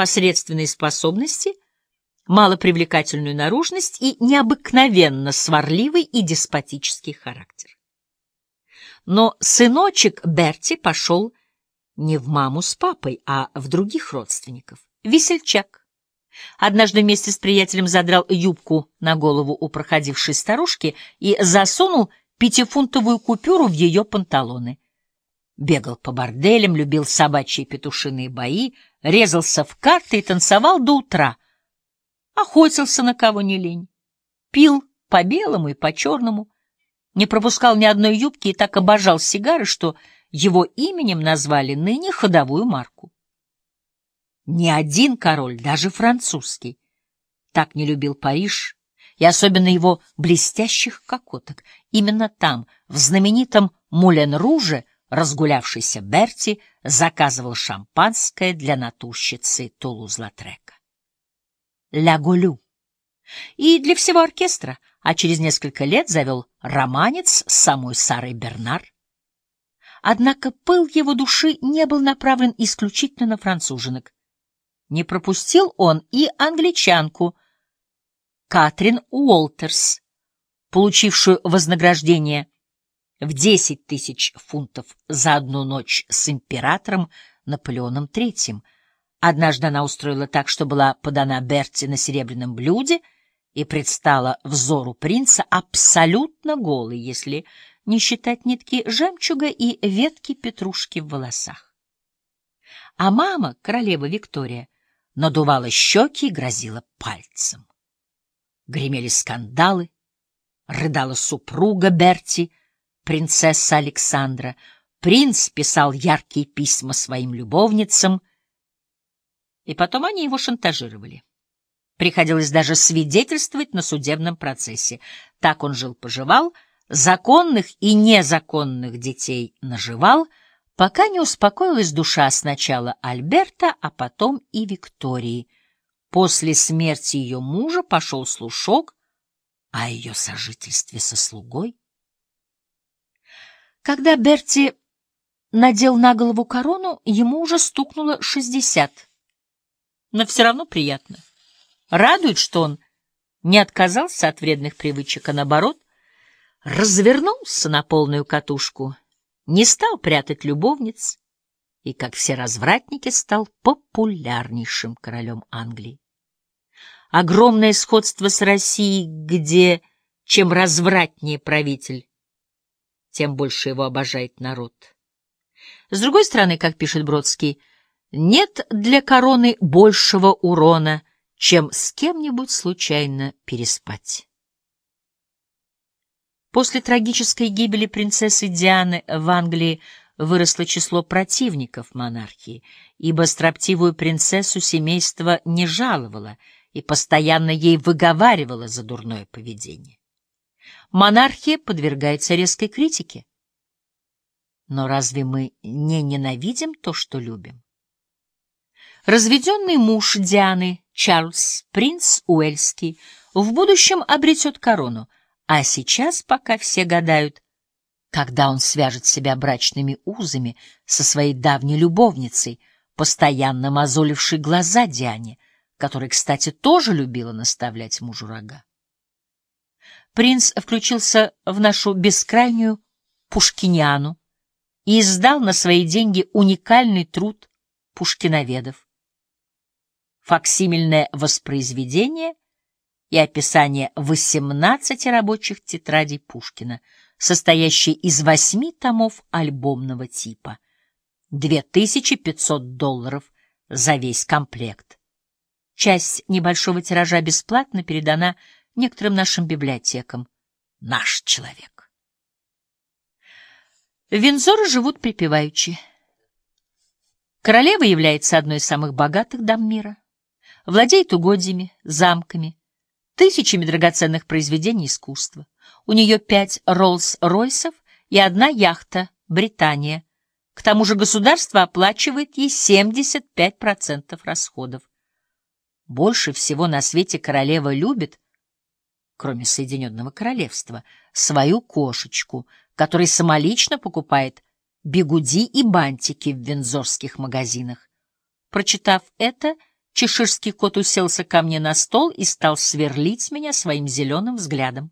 посредственные способности, малопривлекательную наружность и необыкновенно сварливый и деспотический характер. Но сыночек Берти пошел не в маму с папой, а в других родственников. Весельчак. Однажды вместе с приятелем задрал юбку на голову у проходившей старушки и засунул пятифунтовую купюру в ее панталоны. Бегал по борделям, любил собачьи петушиные бои, резался в карты и танцевал до утра. Охотился на кого не лень. Пил по белому и по черному. Не пропускал ни одной юбки и так обожал сигары, что его именем назвали ныне ходовую марку. Ни один король, даже французский, так не любил Париж и особенно его блестящих кокоток. Именно там, в знаменитом Мулен-Руже, разгулявшийся Берти заказывал шампанское для натурщицы Тулуз-Латрека. «Ля Голю» и для всего оркестра, а через несколько лет завел романец с самой Сарой Бернар. Однако пыл его души не был направлен исключительно на француженок. Не пропустил он и англичанку Катрин Уолтерс, получившую вознаграждение в 10 тысяч фунтов за одну ночь с императором Наполеоном III. Однажды она устроила так, что была подана Берти на серебряном блюде и предстала взору принца абсолютно голой, если не считать нитки жемчуга и ветки петрушки в волосах. А мама, королева Виктория, надувала щеки и грозила пальцем. Гремели скандалы, рыдала супруга Берти, принцесса Александра. Принц писал яркие письма своим любовницам, и потом они его шантажировали. Приходилось даже свидетельствовать на судебном процессе. Так он жил-поживал, законных и незаконных детей наживал, пока не успокоилась душа сначала Альберта, а потом и Виктории. После смерти ее мужа пошел слушок о ее сожительстве со слугой. Когда Берти надел на голову корону, ему уже стукнуло шестьдесят. Но все равно приятно. Радует, что он не отказался от вредных привычек, а наоборот, развернулся на полную катушку, не стал прятать любовниц и, как все развратники, стал популярнейшим королем Англии. Огромное сходство с Россией, где чем развратнее правитель, тем больше его обожает народ. С другой стороны, как пишет Бродский, нет для короны большего урона, чем с кем-нибудь случайно переспать. После трагической гибели принцессы Дианы в Англии выросло число противников монархии, ибо строптивую принцессу семейство не жаловало и постоянно ей выговаривало за дурное поведение. Монархия подвергается резкой критике. Но разве мы не ненавидим то, что любим? Разведенный муж Дианы, Чарльз, принц Уэльский, в будущем обретет корону, а сейчас пока все гадают, когда он свяжет себя брачными узами со своей давней любовницей, постоянно мозолившей глаза Диане, которая, кстати, тоже любила наставлять мужу рога. Принц включился в нашу бескрайнюю пушкиниану и издал на свои деньги уникальный труд пушкиноведов факсимильное воспроизведение и описание 18 рабочих тетрадей Пушкина, состоящие из восьми томов альбомного типа. 2500 долларов за весь комплект. Часть небольшого тиража бесплатно передана некоторым нашим библиотекам. Наш человек. Винзоры живут припеваючи. Королева является одной из самых богатых дам мира владеет угодьями, замками, тысячами драгоценных произведений искусства. У нее пять Роллс-Ройсов и одна яхта «Британия». К тому же государство оплачивает ей 75% расходов. Больше всего на свете королева любит, кроме Соединенного Королевства, свою кошечку, которая самолично покупает бигуди и бантики в вензорских магазинах. Прочитав это, Чеширский кот уселся ко мне на стол и стал сверлить меня своим зеленым взглядом.